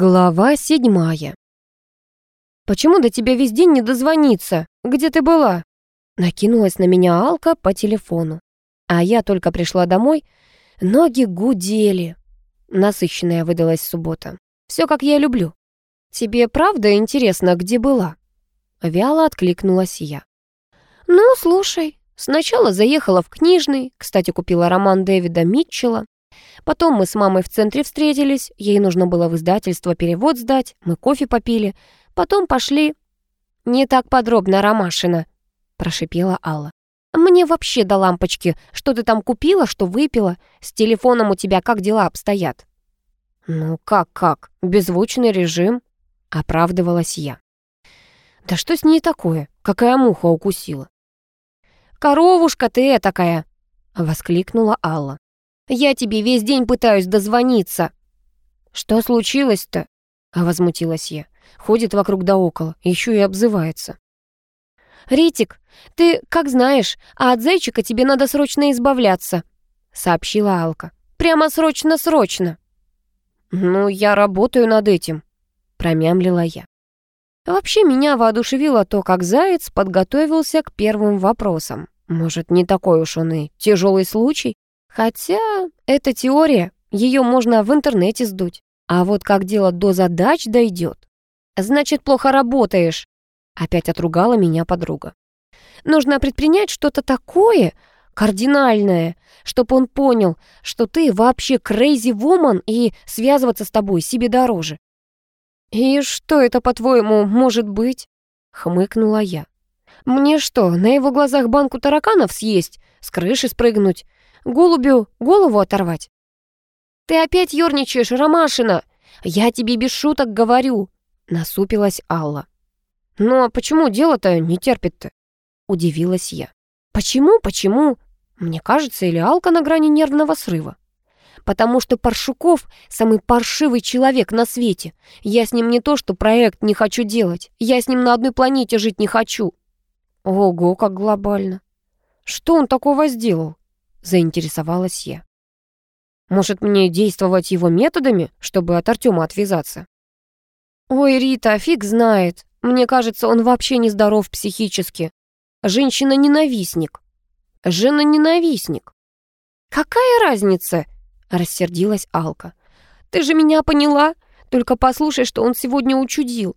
Глава седьмая. «Почему до тебя весь день не дозвониться? Где ты была?» Накинулась на меня Алка по телефону. А я только пришла домой, ноги гудели. Насыщенная выдалась суббота. Все как я люблю. «Тебе правда интересно, где была?» Вяло откликнулась я. «Ну, слушай, сначала заехала в книжный, кстати, купила роман Дэвида Митчелла, Потом мы с мамой в центре встретились, ей нужно было в издательство перевод сдать, мы кофе попили. Потом пошли... «Не так подробно, Ромашина», — прошипела Алла. «Мне вообще до лампочки, что ты там купила, что выпила, с телефоном у тебя как дела обстоят?» «Ну как-как, беззвучный режим», — оправдывалась я. «Да что с ней такое? Какая муха укусила?» «Коровушка ты такая!» — воскликнула Алла. Я тебе весь день пытаюсь дозвониться». «Что случилось-то?» — возмутилась я. Ходит вокруг да около, еще и обзывается. «Ритик, ты как знаешь, а от зайчика тебе надо срочно избавляться», — сообщила Алка. «Прямо срочно-срочно». «Ну, я работаю над этим», — промямлила я. Вообще меня воодушевило то, как заяц подготовился к первым вопросам. Может, не такой уж он и тяжелый случай? Хотя это теория, ее можно в интернете сдуть. А вот как дело до задач дойдет. Значит, плохо работаешь. Опять отругала меня подруга. Нужно предпринять что-то такое, кардинальное, чтобы он понял, что ты вообще crazy woman и связываться с тобой себе дороже. «И что это, по-твоему, может быть?» — хмыкнула я. «Мне что, на его глазах банку тараканов съесть, с крыши спрыгнуть, Голубю голову оторвать? Ты опять ерничаешь, Ромашина! Я тебе без шуток говорю!» Насупилась Алла. «Ну а почему дело-то не терпит-то?» Удивилась я. «Почему, почему? Мне кажется, или Алка на грани нервного срыва?» потому что Паршуков — самый паршивый человек на свете. Я с ним не то, что проект не хочу делать, я с ним на одной планете жить не хочу». Ого, как глобально. Что он такого сделал? Заинтересовалась я. Может, мне действовать его методами, чтобы от Артема отвязаться? Ой, Рита, фиг знает. Мне кажется, он вообще нездоров психически. Женщина-ненавистник. Жена-ненавистник. Какая разница? Рассердилась Алка. Ты же меня поняла? Только послушай, что он сегодня учудил.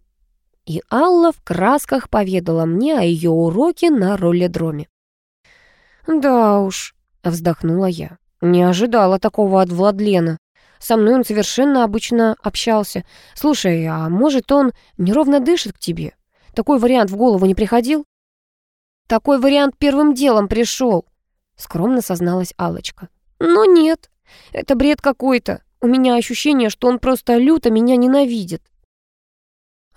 И Алла в красках поведала мне о ее уроке на ролледроме. Да уж, Вздохнула я. Не ожидала такого от Владлена. Со мной он совершенно обычно общался. Слушай, а может он неровно дышит к тебе? Такой вариант в голову не приходил? Такой вариант первым делом пришел, скромно созналась Алочка. Но нет, это бред какой-то. У меня ощущение, что он просто люто меня ненавидит.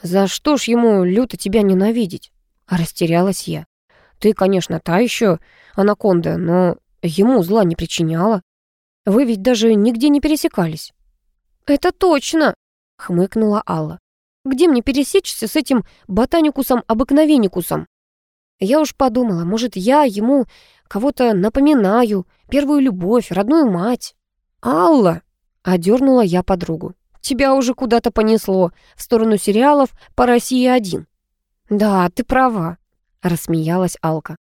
За что ж ему люто тебя ненавидеть? Растерялась я. Ты, конечно, та еще анаконда, но Ему зла не причиняла. Вы ведь даже нигде не пересекались». «Это точно!» — хмыкнула Алла. «Где мне пересечься с этим ботаникусом-обыкновенникусом?» Я уж подумала, может, я ему кого-то напоминаю, первую любовь, родную мать. «Алла!» — одернула я подругу. «Тебя уже куда-то понесло, в сторону сериалов по России-1». «Да, ты права», — рассмеялась Алка.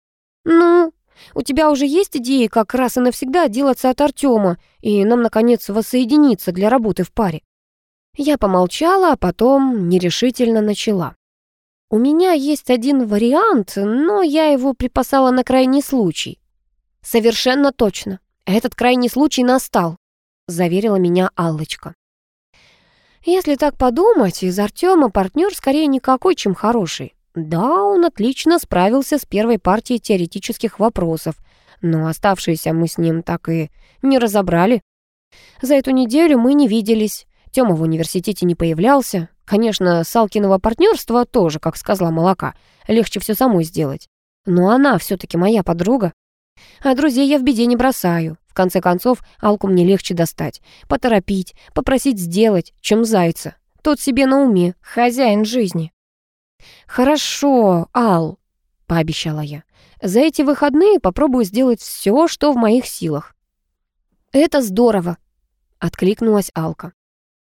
«Ну, у тебя уже есть идеи, как раз и навсегда отделаться от Артема и нам, наконец, воссоединиться для работы в паре?» Я помолчала, а потом нерешительно начала. «У меня есть один вариант, но я его припасала на крайний случай». «Совершенно точно. Этот крайний случай настал», — заверила меня Аллочка. «Если так подумать, из Артема партнер скорее никакой, чем хороший. Да, он отлично справился с первой партией теоретических вопросов, но оставшиеся мы с ним так и не разобрали. За эту неделю мы не виделись, Тёма в университете не появлялся. Конечно, Салкиного партнерства тоже, как с козла молока, легче все самой сделать. Но она все таки моя подруга. А друзей я в беде не бросаю. В конце концов, Алку мне легче достать, поторопить, попросить сделать, чем зайца. Тот себе на уме, хозяин жизни. «Хорошо, Ал», — пообещала я. «За эти выходные попробую сделать все, что в моих силах». «Это здорово», — откликнулась Алка.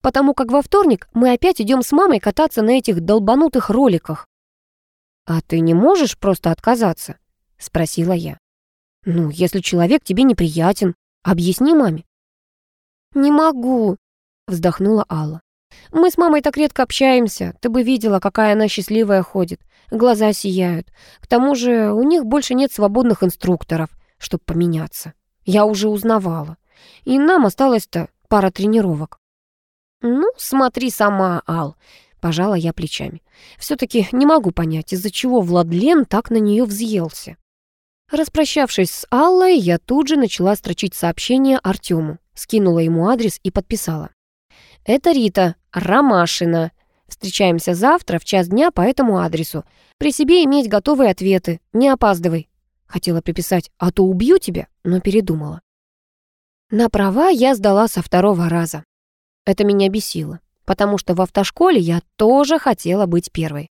потому как во вторник мы опять идем с мамой кататься на этих долбанутых роликах». «А ты не можешь просто отказаться?» — спросила я. «Ну, если человек тебе неприятен, объясни маме». «Не могу», — вздохнула Алла. «Мы с мамой так редко общаемся. Ты бы видела, какая она счастливая ходит. Глаза сияют. К тому же у них больше нет свободных инструкторов, чтобы поменяться. Я уже узнавала. И нам осталось-то пара тренировок». «Ну, смотри сама, Ал», — пожала я плечами. «Все-таки не могу понять, из-за чего Владлен так на нее взъелся». Распрощавшись с Аллой, я тут же начала строчить сообщение Артему, скинула ему адрес и подписала. «Это Рита, Ромашина. Встречаемся завтра в час дня по этому адресу. При себе иметь готовые ответы, не опаздывай». Хотела приписать «а то убью тебя», но передумала. На права я сдала со второго раза. Это меня бесило, потому что в автошколе я тоже хотела быть первой.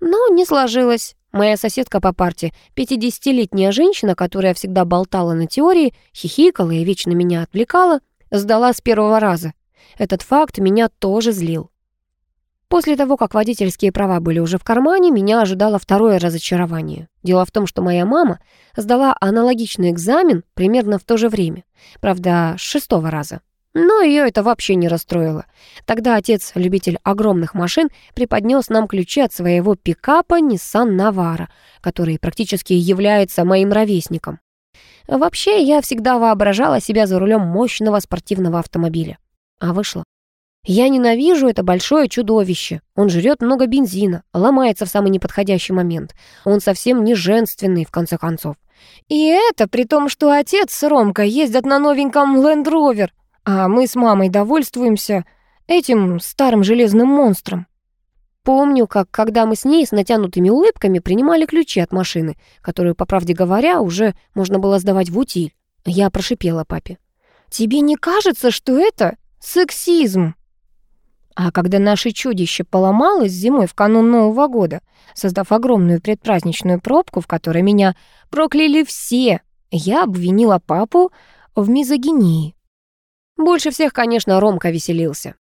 Но не сложилось. Моя соседка по парте, 50-летняя женщина, которая всегда болтала на теории, хихикала и вечно меня отвлекала, сдала с первого раза. Этот факт меня тоже злил. После того, как водительские права были уже в кармане, меня ожидало второе разочарование. Дело в том, что моя мама сдала аналогичный экзамен примерно в то же время. Правда, с шестого раза. Но ее это вообще не расстроило. Тогда отец, любитель огромных машин, преподнес нам ключи от своего пикапа Nissan Navara, который практически является моим ровесником. Вообще, я всегда воображала себя за рулем мощного спортивного автомобиля. А вышло. Я ненавижу это большое чудовище. Он жрет много бензина, ломается в самый неподходящий момент. Он совсем не женственный, в конце концов. И это при том, что отец с Ромкой ездят на новеньком Land Rover, а мы с мамой довольствуемся этим старым железным монстром. Помню, как когда мы с ней с натянутыми улыбками принимали ключи от машины, которую, по правде говоря, уже можно было сдавать в утиль. Я прошипела папе. «Тебе не кажется, что это сексизм?» А когда наше чудище поломалось зимой в канун Нового года, создав огромную предпраздничную пробку, в которой меня прокляли все, я обвинила папу в мизогинии. Больше всех, конечно, Ромка веселился.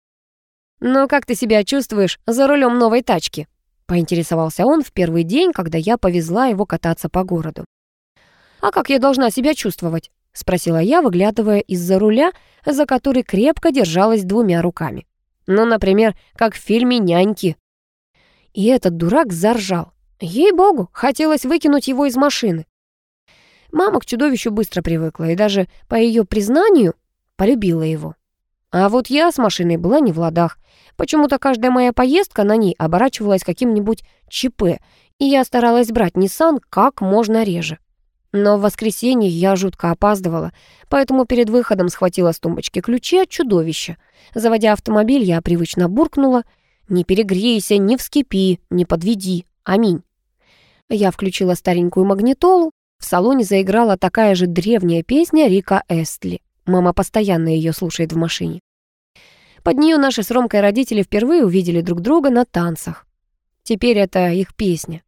«Но как ты себя чувствуешь за рулем новой тачки?» — поинтересовался он в первый день, когда я повезла его кататься по городу. «А как я должна себя чувствовать?» — спросила я, выглядывая из-за руля, за который крепко держалась двумя руками. «Ну, например, как в фильме «Няньки». И этот дурак заржал. Ей-богу, хотелось выкинуть его из машины. Мама к чудовищу быстро привыкла, и даже по ее признанию полюбила его. А вот я с машиной была не в ладах. Почему-то каждая моя поездка на ней оборачивалась каким-нибудь ЧП, и я старалась брать Nissan как можно реже. Но в воскресенье я жутко опаздывала, поэтому перед выходом схватила с тумбочки ключи от чудовища. Заводя автомобиль, я привычно буркнула «Не перегрейся, не вскипи, не подведи, аминь». Я включила старенькую магнитолу, в салоне заиграла такая же древняя песня Рика Эстли. Мама постоянно ее слушает в машине. Под нее наши с Ромкой родители впервые увидели друг друга на танцах. Теперь это их песня.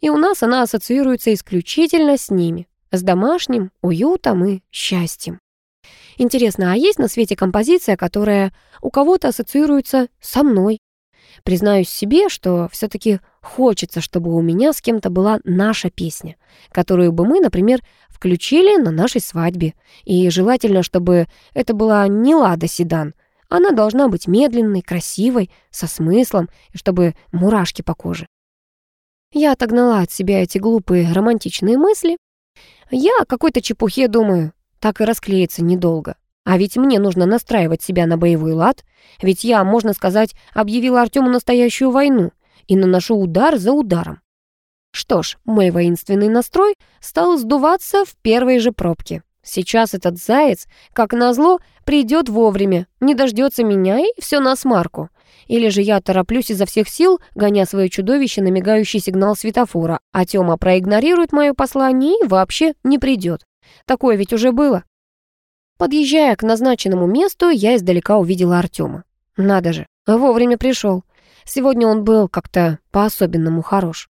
И у нас она ассоциируется исключительно с ними, с домашним уютом и счастьем. Интересно, а есть на свете композиция, которая у кого-то ассоциируется со мной? Признаюсь себе, что все-таки хочется, чтобы у меня с кем-то была наша песня, которую бы мы, например, включили на нашей свадьбе. И желательно, чтобы это была не Лада Седан. Она должна быть медленной, красивой, со смыслом, и чтобы мурашки по коже. Я отогнала от себя эти глупые романтичные мысли. Я о какой-то чепухе думаю, так и расклеится недолго. А ведь мне нужно настраивать себя на боевой лад, ведь я, можно сказать, объявила Артему настоящую войну и наношу удар за ударом. Что ж, мой воинственный настрой стал сдуваться в первой же пробке. Сейчас этот заяц, как назло, придет вовремя, не дождется меня и все на смарку. Или же я тороплюсь изо всех сил, гоня свое чудовище на мигающий сигнал светофора, а Тёма проигнорирует мое послание и вообще не придет. Такое ведь уже было. Подъезжая к назначенному месту, я издалека увидела Артема. Надо же, вовремя пришел. Сегодня он был как-то по-особенному хорош.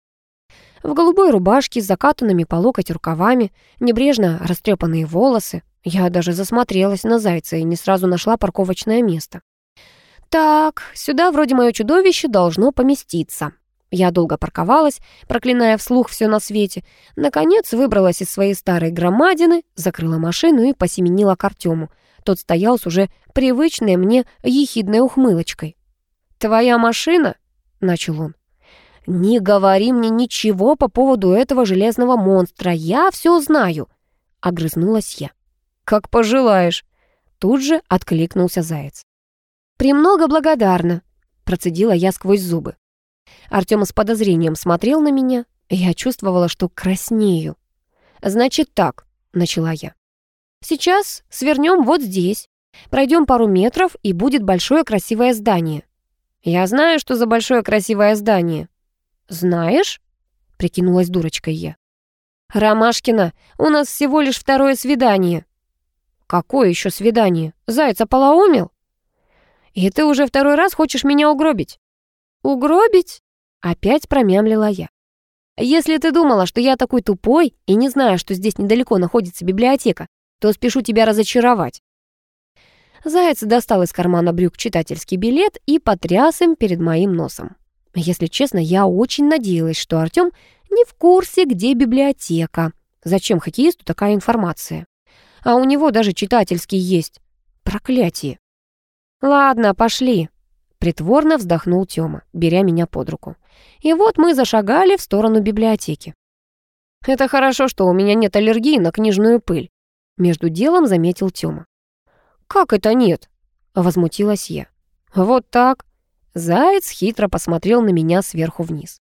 В голубой рубашке с закатанными по локоть рукавами, небрежно растрепанные волосы. Я даже засмотрелась на зайца и не сразу нашла парковочное место. Так, сюда вроде мое чудовище должно поместиться. Я долго парковалась, проклиная вслух все на свете. Наконец выбралась из своей старой громадины, закрыла машину и посеменила к Артему. Тот стоял с уже привычной мне ехидной ухмылочкой. «Твоя машина?» — начал он. «Не говори мне ничего по поводу этого железного монстра, я все знаю», — огрызнулась я. «Как пожелаешь», — тут же откликнулся заяц. «Премного благодарна», — процедила я сквозь зубы. Артём с подозрением смотрел на меня, и я чувствовала, что краснею. «Значит так», — начала я. «Сейчас свернем вот здесь, пройдем пару метров, и будет большое красивое здание». «Я знаю, что за большое красивое здание». «Знаешь?» — прикинулась дурочкой я. «Ромашкина, у нас всего лишь второе свидание». «Какое еще свидание? Зайца полоумел?» «И ты уже второй раз хочешь меня угробить?» «Угробить?» — опять промямлила я. «Если ты думала, что я такой тупой и не знаю, что здесь недалеко находится библиотека, то спешу тебя разочаровать». Заяц достал из кармана брюк читательский билет и потряс им перед моим носом. Если честно, я очень надеялась, что Артём не в курсе, где библиотека. Зачем хоккеисту такая информация? А у него даже читательский есть. Проклятие. «Ладно, пошли», — притворно вздохнул Тёма, беря меня под руку. И вот мы зашагали в сторону библиотеки. «Это хорошо, что у меня нет аллергии на книжную пыль», — между делом заметил Тёма. «Как это нет?» — возмутилась я. «Вот так». Заяц хитро посмотрел на меня сверху вниз.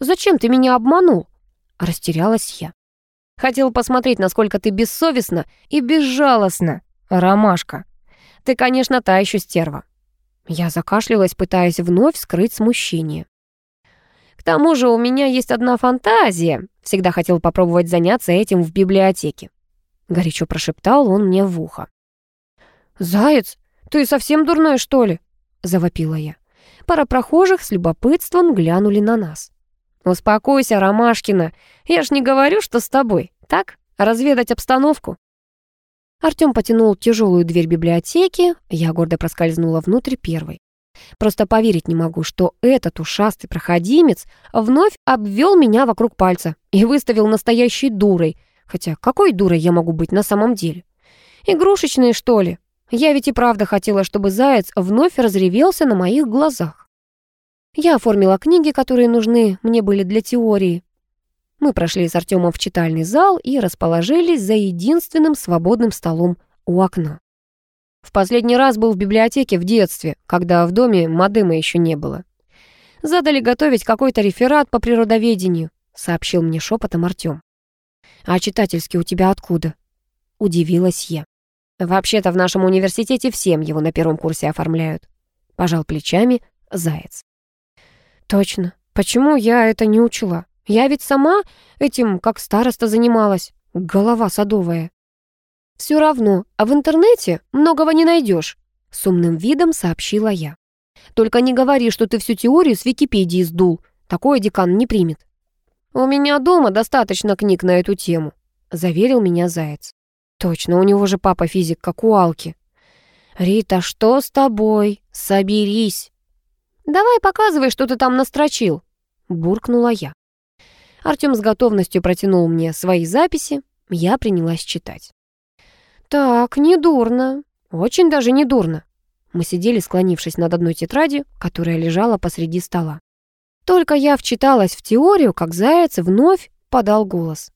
«Зачем ты меня обманул?» — растерялась я. «Хотел посмотреть, насколько ты бессовестна и безжалостна, ромашка». Ты, конечно, та еще стерва». Я закашлялась, пытаясь вновь скрыть смущение. «К тому же у меня есть одна фантазия. Всегда хотел попробовать заняться этим в библиотеке». Горячо прошептал он мне в ухо. «Заяц, ты совсем дурной, что ли?» Завопила я. Пара прохожих с любопытством глянули на нас. «Успокойся, Ромашкина. Я ж не говорю, что с тобой. Так? Разведать обстановку?» Артём потянул тяжелую дверь библиотеки, я гордо проскользнула внутрь первой. Просто поверить не могу, что этот ушастый проходимец вновь обвел меня вокруг пальца и выставил настоящей дурой. Хотя какой дурой я могу быть на самом деле? Игрушечной, что ли? Я ведь и правда хотела, чтобы заяц вновь разревелся на моих глазах. Я оформила книги, которые нужны мне были для теории, мы прошли с Артемом в читальный зал и расположились за единственным свободным столом у окна. В последний раз был в библиотеке в детстве, когда в доме модема еще не было. Задали готовить какой-то реферат по природоведению, сообщил мне шепотом Артем. А читательский у тебя откуда? Удивилась я. Вообще-то в нашем университете всем его на первом курсе оформляют. Пожал плечами Заяц. Точно. Почему я это не учла? Я ведь сама этим, как староста, занималась. Голова садовая. Все равно, а в интернете многого не найдешь, с умным видом сообщила я. Только не говори, что ты всю теорию с Википедии сдул. Такое декан не примет. У меня дома достаточно книг на эту тему, заверил меня Заяц. Точно, у него же папа физик, как у Алки. «Рита, что с тобой? Соберись!» «Давай показывай, что ты там настрочил», — буркнула я. Артём с готовностью протянул мне свои записи, я принялась читать. «Так, недурно, очень даже недурно». Мы сидели, склонившись над одной тетрадью, которая лежала посреди стола. Только я вчиталась в теорию, как заяц вновь подал голос.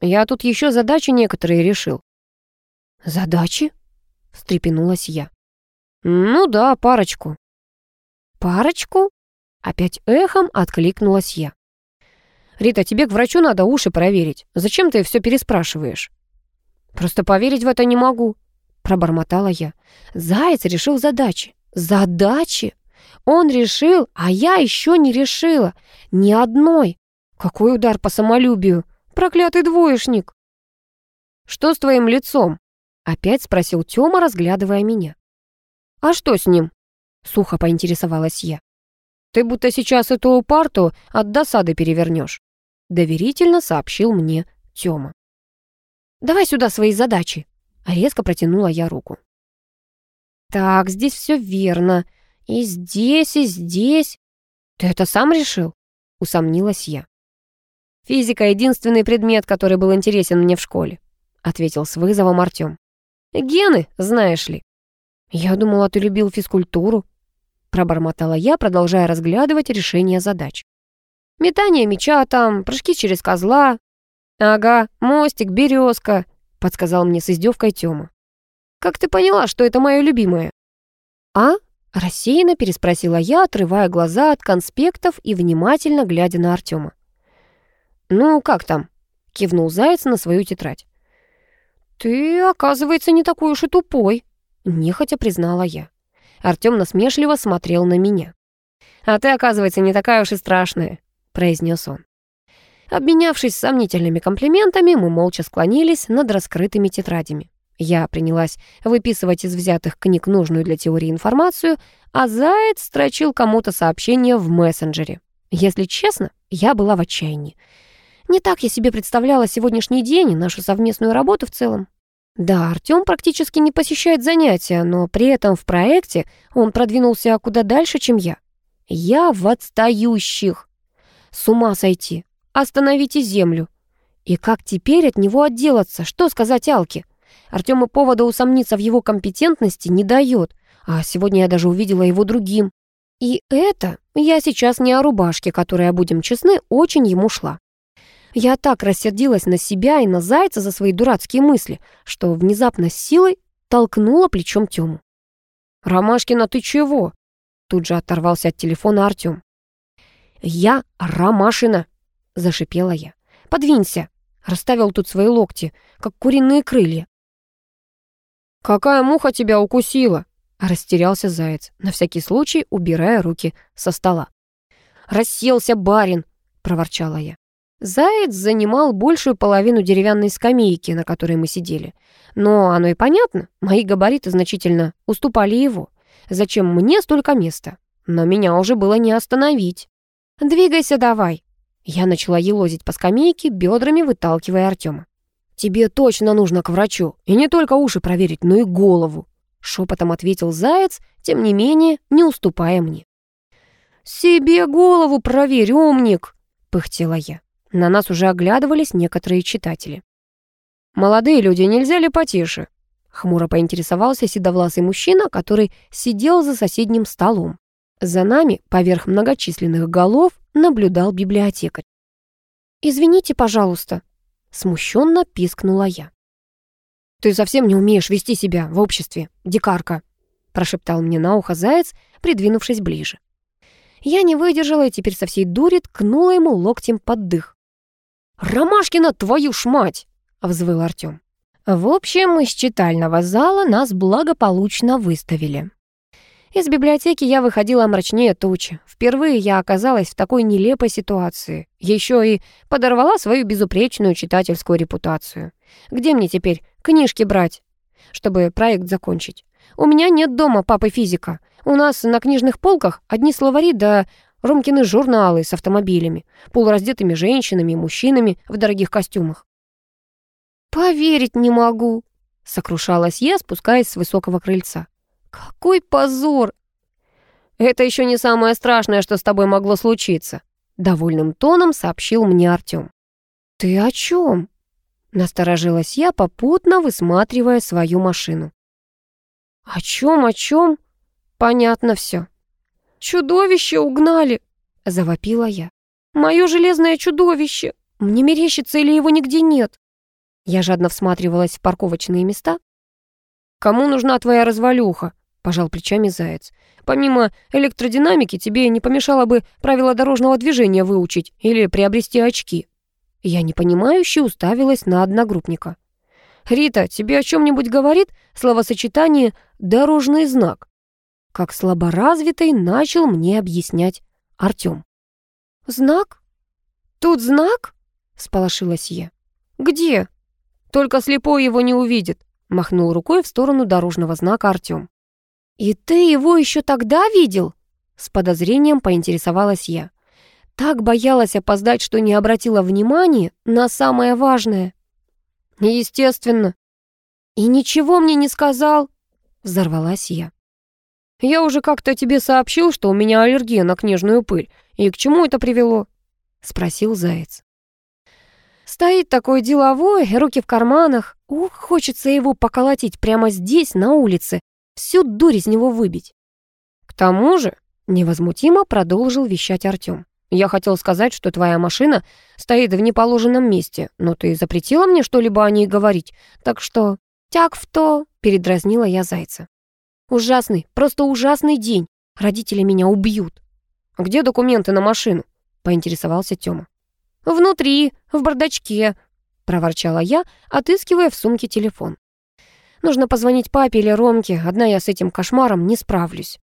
«Я тут еще задачи некоторые решил». «Задачи?» — встрепенулась я. «Ну да, парочку». «Парочку?» — опять эхом откликнулась я. «Рита, тебе к врачу надо уши проверить. Зачем ты все переспрашиваешь?» «Просто поверить в это не могу», — пробормотала я. «Заяц решил задачи. Задачи? Он решил, а я еще не решила. Ни одной. Какой удар по самолюбию. Проклятый двоечник!» «Что с твоим лицом?» — опять спросил Тёма, разглядывая меня. «А что с ним?» — сухо поинтересовалась я. «Ты будто сейчас эту парту от досады перевернешь доверительно сообщил мне Тёма. «Давай сюда свои задачи», — резко протянула я руку. Так, здесь все верно. И здесь, и здесь. Ты это сам решил? Усомнилась я. Физика — единственный предмет, который был интересен мне в школе, ответил с вызовом Артём. Гены, знаешь ли. Я думала, ты любил физкультуру, пробормотала я, продолжая разглядывать решение задач. Метание мяча там, прыжки через козла. Ага, мостик, березка, подсказал мне с издевкой Тёма. Как ты поняла, что это мое любимое? А? Рассеянно переспросила я, отрывая глаза от конспектов и внимательно глядя на Артема. «Ну, как там?» — кивнул Заяц на свою тетрадь. «Ты, оказывается, не такой уж и тупой», — нехотя признала я. Артем насмешливо смотрел на меня. «А ты, оказывается, не такая уж и страшная», — произнес он. Обменявшись сомнительными комплиментами, мы молча склонились над раскрытыми тетрадями. Я принялась выписывать из взятых книг нужную для теории информацию, а Заяц строчил кому-то сообщение в мессенджере. Если честно, я была в отчаянии. Не так я себе представляла сегодняшний день и нашу совместную работу в целом. Да, Артём практически не посещает занятия, но при этом в проекте он продвинулся куда дальше, чем я. Я в отстающих. С ума сойти. Остановите землю. И как теперь от него отделаться? Что сказать Алке? Артём и повода усомниться в его компетентности не дает, а сегодня я даже увидела его другим. И это я сейчас не о рубашке, которая, будем честны, очень ему шла. Я так рассердилась на себя и на Зайца за свои дурацкие мысли, что внезапно с силой толкнула плечом Тёму. «Ромашкина, ты чего?» Тут же оторвался от телефона Артём. «Я Ромашина!» — зашипела я. «Подвинься!» — расставил тут свои локти, как куриные крылья. «Какая муха тебя укусила?» — растерялся заяц, на всякий случай убирая руки со стола. «Расселся барин!» — проворчала я. Заяц занимал большую половину деревянной скамейки, на которой мы сидели. Но оно и понятно, мои габариты значительно уступали его. Зачем мне столько места? Но меня уже было не остановить. «Двигайся давай!» Я начала елозить по скамейке, бедрами выталкивая Артема. «Тебе точно нужно к врачу, и не только уши проверить, но и голову», шепотом ответил Заяц, тем не менее не уступая мне. «Себе голову проверь, умник!» — пыхтела я. На нас уже оглядывались некоторые читатели. «Молодые люди, нельзя ли потише?» Хмуро поинтересовался седовласый мужчина, который сидел за соседним столом. За нами, поверх многочисленных голов, наблюдал библиотекарь. «Извините, пожалуйста», Смущенно пискнула я. «Ты совсем не умеешь вести себя в обществе, дикарка», прошептал мне на ухо заяц, придвинувшись ближе. Я не выдержала и теперь со всей дури ткнула ему локтем под дых. «Ромашкина, твою ж мать!» — взвыл Артём. В общем, из читального зала нас благополучно выставили. Из библиотеки я выходила мрачнее тучи. Впервые я оказалась в такой нелепой ситуации. Еще и подорвала свою безупречную читательскую репутацию. Где мне теперь книжки брать, чтобы проект закончить? У меня нет дома папы физика. У нас на книжных полках одни словари да Ромкины журналы с автомобилями, полураздетыми женщинами и мужчинами в дорогих костюмах. «Поверить не могу», — сокрушалась я, спускаясь с высокого крыльца. «Какой позор!» «Это еще не самое страшное, что с тобой могло случиться», — довольным тоном сообщил мне Артем. «Ты о чем?» — насторожилась я, попутно высматривая свою машину. «О чем, о чем? Понятно все». «Чудовище угнали!» — завопила я. «Мое железное чудовище! Мне мерещится или его нигде нет?» Я жадно всматривалась в парковочные места. «Кому нужна твоя развалюха?» — пожал плечами Заяц. «Помимо электродинамики тебе не помешало бы правила дорожного движения выучить или приобрести очки». Я непонимающе уставилась на одногруппника. «Рита, тебе о чем-нибудь говорит словосочетание «дорожный знак»?» Как слаборазвитый начал мне объяснять Артём. «Знак? Тут знак?» — сполошилась я. «Где?» «Только слепой его не увидит», — махнул рукой в сторону дорожного знака Артём. «И ты его еще тогда видел?» С подозрением поинтересовалась я. Так боялась опоздать, что не обратила внимания на самое важное. «Естественно». «И ничего мне не сказал?» Взорвалась я. Я уже как-то тебе сообщил, что у меня аллергия на книжную пыль. И к чему это привело?» — спросил Заяц. Стоит такой деловой, руки в карманах. Ух, хочется его поколотить прямо здесь, на улице, всю дурь из него выбить. К тому же, невозмутимо продолжил вещать Артём. Я хотел сказать, что твоя машина стоит в неположенном месте, но ты запретила мне что-либо о ней говорить, так что тяг в то, передразнила я зайца. Ужасный, просто ужасный день. Родители меня убьют. Где документы на машину? поинтересовался Тёма. «Внутри, в бардачке», — проворчала я, отыскивая в сумке телефон. «Нужно позвонить папе или Ромке, одна я с этим кошмаром не справлюсь».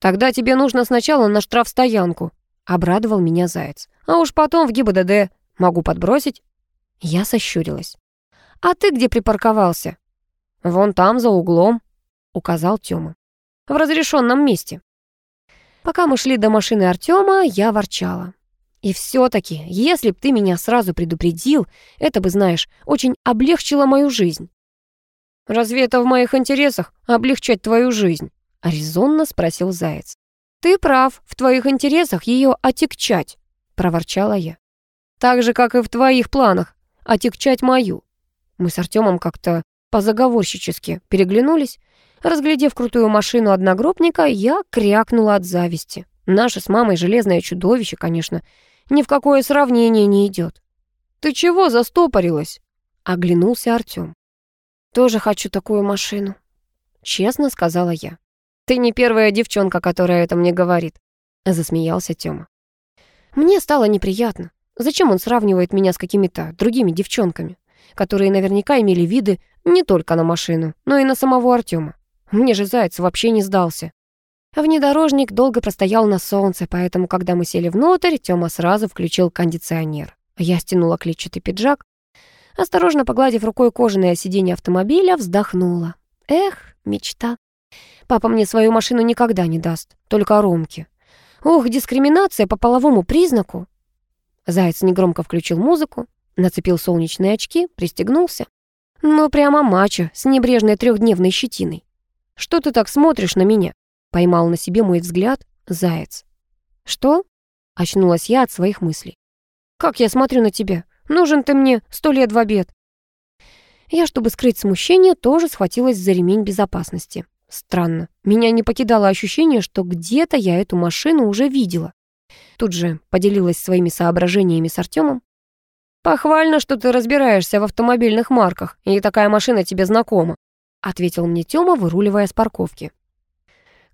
«Тогда тебе нужно сначала на штрафстоянку», — обрадовал меня Заяц. «А уж потом в ГИБДД. Могу подбросить?» Я сощурилась. «А ты где припарковался?» «Вон там, за углом», — указал Тёма. «В разрешенном месте». Пока мы шли до машины Артема, я ворчала. И все-таки, если б ты меня сразу предупредил, это бы, знаешь, очень облегчило мою жизнь. «Разве это в моих интересах — облегчать твою жизнь?» — резонно спросил Заяц. «Ты прав, в твоих интересах ее отягчать», — проворчала я. «Так же, как и в твоих планах, отягчать мою». Мы с Артемом как-то позаговорщически переглянулись. Разглядев крутую машину одногруппника, я крякнула от зависти. Наше с мамой железное чудовище, конечно, ни в какое сравнение не идет. «Ты чего застопорилась?» — оглянулся Артём. «Тоже хочу такую машину», — честно сказала я. «Ты не первая девчонка, которая это мне говорит», — засмеялся Тёма. Мне стало неприятно. Зачем он сравнивает меня с какими-то другими девчонками, которые наверняка имели виды не только на машину, но и на самого Артёма? Мне же Заяц вообще не сдался. Внедорожник долго простоял на солнце, поэтому, когда мы сели внутрь, Тёма сразу включил кондиционер. Я стянула клетчатый пиджак. Осторожно погладив рукой кожаное сиденье автомобиля, вздохнула. Эх, мечта. Папа мне свою машину никогда не даст, только Ромке. Ох, дискриминация по половому признаку. Заяц негромко включил музыку, нацепил солнечные очки, пристегнулся. Ну, прямо мачо с небрежной трехдневной щетиной. Что ты так смотришь на меня? Поймал на себе мой взгляд заяц. «Что?» — очнулась я от своих мыслей. «Как я смотрю на тебя? Нужен ты мне сто лет в обед». Я, чтобы скрыть смущение, тоже схватилась за ремень безопасности. Странно, меня не покидало ощущение, что где-то я эту машину уже видела. Тут же поделилась своими соображениями с Артемом. «Похвально, что ты разбираешься в автомобильных марках, и такая машина тебе знакома», ответил мне Тёма, выруливая с парковки.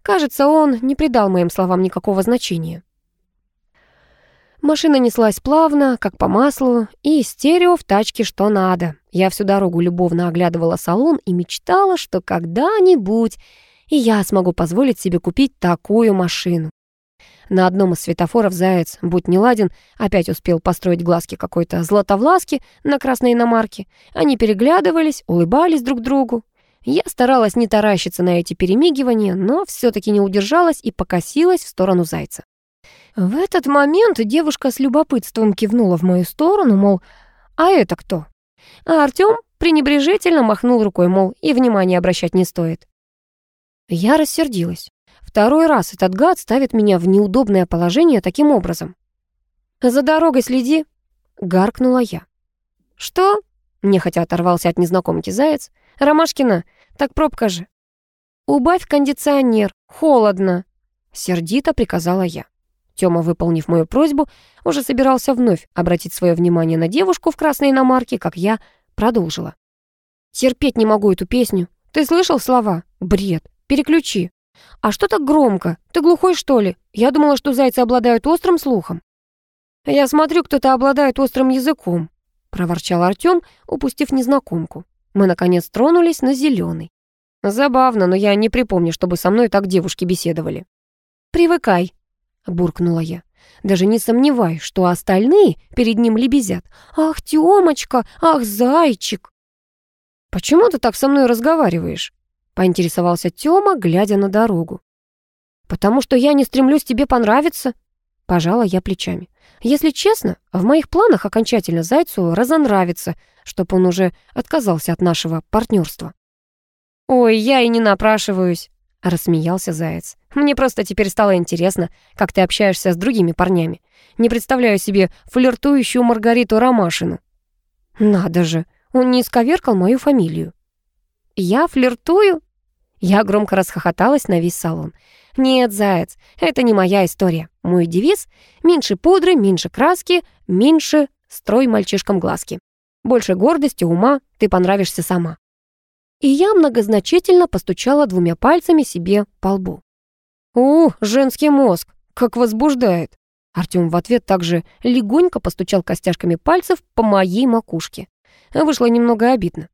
Кажется, он не придал моим словам никакого значения. Машина неслась плавно, как по маслу, и стерео в тачке что надо. Я всю дорогу любовно оглядывала салон и мечтала, что когда-нибудь и я смогу позволить себе купить такую машину. На одном из светофоров заяц, будь не ладен, опять успел построить глазки какой-то златовласки на красной иномарке. Они переглядывались, улыбались друг другу. Я старалась не таращиться на эти перемигивания, но все-таки не удержалась и покосилась в сторону зайца. В этот момент девушка с любопытством кивнула в мою сторону, мол, «А это кто?» А Артём пренебрежительно махнул рукой, мол, и внимания обращать не стоит. Я рассердилась. Второй раз этот гад ставит меня в неудобное положение таким образом. «За дорогой следи», — гаркнула я. «Что?» — нехотя оторвался от незнакомки заяц. «Ромашкина, так пробка же». «Убавь кондиционер, холодно», — сердито приказала я. Тёма, выполнив мою просьбу, уже собирался вновь обратить свое внимание на девушку в красной иномарке, как я продолжила. «Терпеть не могу эту песню. Ты слышал слова? Бред. Переключи. А что так громко? Ты глухой, что ли? Я думала, что зайцы обладают острым слухом». «Я смотрю, кто-то обладает острым языком», — проворчал Артём, упустив незнакомку. Мы, наконец, тронулись на зеленый. Забавно, но я не припомню, чтобы со мной так девушки беседовали. «Привыкай», — буркнула я. «Даже не сомневаюсь, что остальные перед ним лебезят. Ах, Тёмочка, ах, зайчик!» «Почему ты так со мной разговариваешь?» — поинтересовался Тёма, глядя на дорогу. «Потому что я не стремлюсь тебе понравиться», — пожала я плечами. Если честно, в моих планах окончательно Зайцу разонравится, чтобы он уже отказался от нашего партнерства. «Ой, я и не напрашиваюсь», — Рассмеялся Заяц. «Мне просто теперь стало интересно, как ты общаешься с другими парнями. Не представляю себе флиртующую Маргариту Ромашину». «Надо же, он не исковеркал мою фамилию». «Я флиртую?» Я громко расхохоталась на весь салон. «Нет, Заяц, это не моя история. Мой девиз — меньше пудры, меньше краски, меньше строй мальчишкам глазки. Больше гордости, ума, ты понравишься сама». И я многозначительно постучала двумя пальцами себе по лбу. «О, женский мозг, как возбуждает!» Артём в ответ также легонько постучал костяшками пальцев по моей макушке. Вышло немного обидно.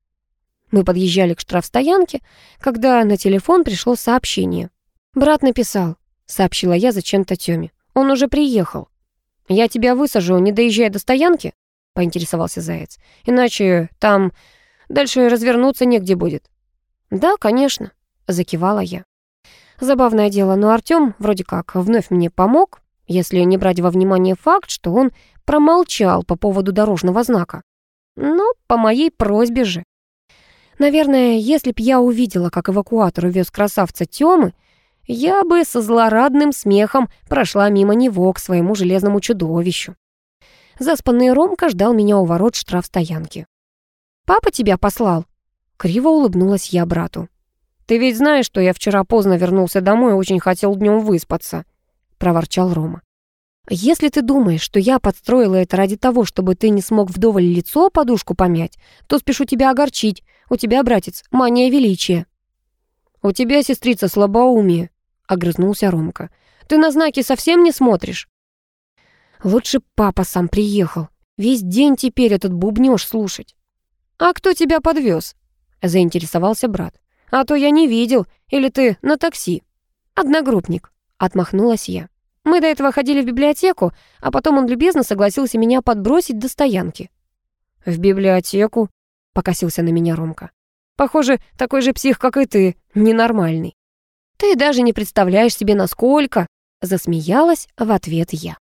Мы подъезжали к штрафстоянке, когда на телефон пришло сообщение. «Брат написал», — сообщила я зачем-то Тёме. «Он уже приехал». «Я тебя высажу, не доезжая до стоянки?» — поинтересовался Заяц. «Иначе там Дальше развернуться негде будет». «Да, конечно», — закивала я. Забавное дело, но Артём вроде как вновь мне помог, если не брать во внимание факт, что он промолчал по поводу дорожного знака. Но по моей просьбе же. Наверное, если б я увидела, как эвакуатор увез красавца Тёмы, я бы со злорадным смехом прошла мимо него к своему железному чудовищу. Заспанный Ромка ждал меня у ворот штрафстоянки. Папа тебя послал?» Криво улыбнулась я брату. «Ты ведь знаешь, что я вчера поздно вернулся домой и очень хотел днем выспаться», — проворчал Рома. «Если ты думаешь, что я подстроила это ради того, чтобы ты не смог вдоволь лицо подушку помять, то спешу тебя огорчить. У тебя, братец, мания величия». «У тебя, сестрица, слабоумие», — огрызнулся Ромка. «Ты на знаки совсем не смотришь?» «Лучше папа сам приехал. Весь день теперь этот бубнёж слушать». «А кто тебя подвез?» — заинтересовался брат. «А то я не видел. Или ты на такси?» «Одногруппник», — отмахнулась я. «Мы до этого ходили в библиотеку, а потом он любезно согласился меня подбросить до стоянки». «В библиотеку?» — покосился на меня Ромка. «Похоже, такой же псих, как и ты, ненормальный». «Ты даже не представляешь себе, насколько...» — засмеялась в ответ я.